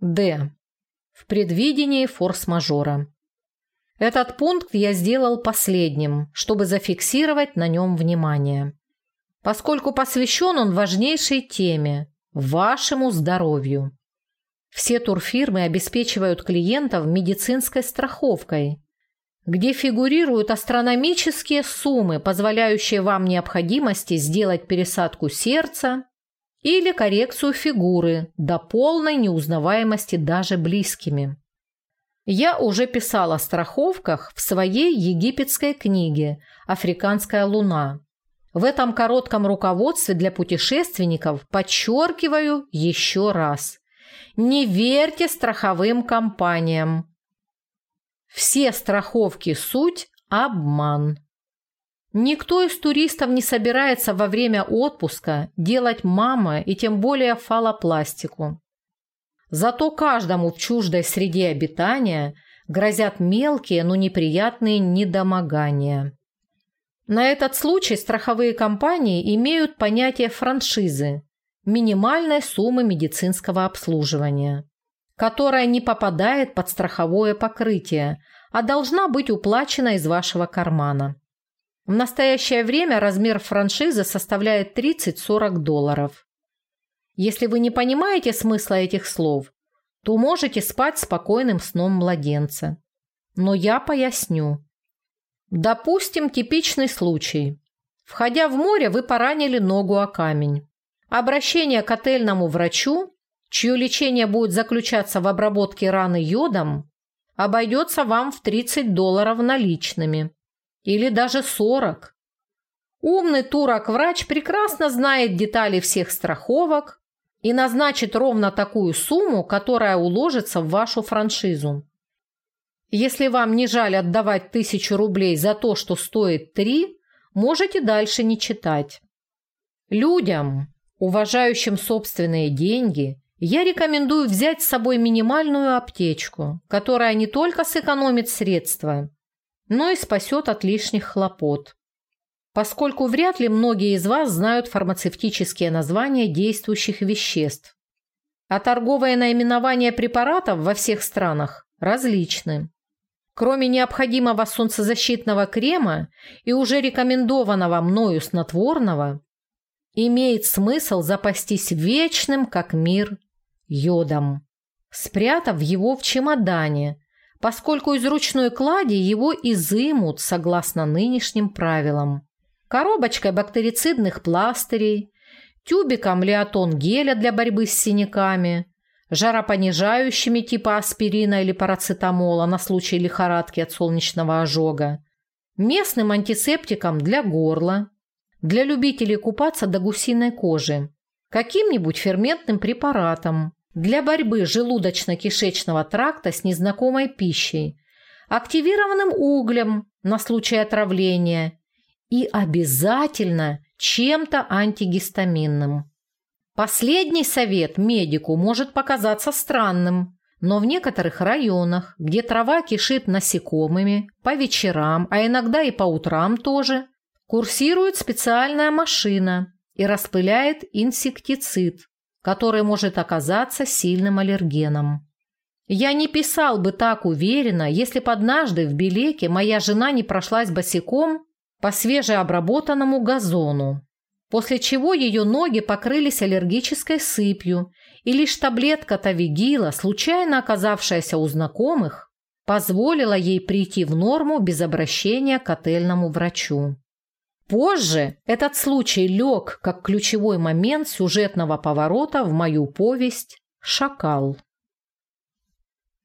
Д. В предвидении форс-мажора. Этот пункт я сделал последним, чтобы зафиксировать на нем внимание. Поскольку посвящен он важнейшей теме – вашему здоровью. Все турфирмы обеспечивают клиентов медицинской страховкой, где фигурируют астрономические суммы, позволяющие вам необходимости сделать пересадку сердца или коррекцию фигуры до полной неузнаваемости даже близкими. Я уже писал о страховках в своей египетской книге «Африканская луна». В этом коротком руководстве для путешественников подчеркиваю еще раз. Не верьте страховым компаниям. Все страховки – суть – обман. Никто из туристов не собирается во время отпуска делать мама и тем более фалопластику. Зато каждому в чуждой среде обитания грозят мелкие, но неприятные недомогания. На этот случай страховые компании имеют понятие франшизы – минимальной суммы медицинского обслуживания, которая не попадает под страховое покрытие, а должна быть уплачена из вашего кармана. В настоящее время размер франшизы составляет 30-40 долларов. Если вы не понимаете смысла этих слов, то можете спать спокойным сном младенца. Но я поясню. Допустим, типичный случай. Входя в море, вы поранили ногу о камень. Обращение к отельному врачу, чье лечение будет заключаться в обработке раны йодом, обойдется вам в 30 долларов наличными. Или даже 40. Умный турок-врач прекрасно знает детали всех страховок, и назначит ровно такую сумму, которая уложится в вашу франшизу. Если вам не жаль отдавать тысячу рублей за то, что стоит три, можете дальше не читать. Людям, уважающим собственные деньги, я рекомендую взять с собой минимальную аптечку, которая не только сэкономит средства, но и спасет от лишних хлопот поскольку вряд ли многие из вас знают фармацевтические названия действующих веществ. А торговые наименования препаратов во всех странах различны. Кроме необходимого солнцезащитного крема и уже рекомендованного мною снотворного, имеет смысл запастись вечным, как мир, йодом, спрятав его в чемодане, поскольку из ручной клади его изымут согласно нынешним правилам. Коробочкой бактерицидных пластырей, тюбиком леотон геля для борьбы с синяками, жаропонижающими типа аспирина или парацетамола на случай лихорадки от солнечного ожога, местным антисептиком для горла, для любителей купаться до гусиной кожи, каким-нибудь ферментным препаратом для борьбы желудочно-кишечного тракта с незнакомой пищей, активированным углем на случай отравления и обязательно чем-то антигистаминным. Последний совет медику может показаться странным, но в некоторых районах, где трава кишит насекомыми, по вечерам, а иногда и по утрам тоже, курсирует специальная машина и распыляет инсектицид, который может оказаться сильным аллергеном. Я не писал бы так уверенно, если бы однажды в Белеке моя жена не прошлась босиком по свежеобработанному газону, после чего ее ноги покрылись аллергической сыпью, и лишь таблетка Тавигила, случайно оказавшаяся у знакомых, позволила ей прийти в норму без обращения к отельному врачу. Позже этот случай лег как ключевой момент сюжетного поворота в мою повесть «Шакал».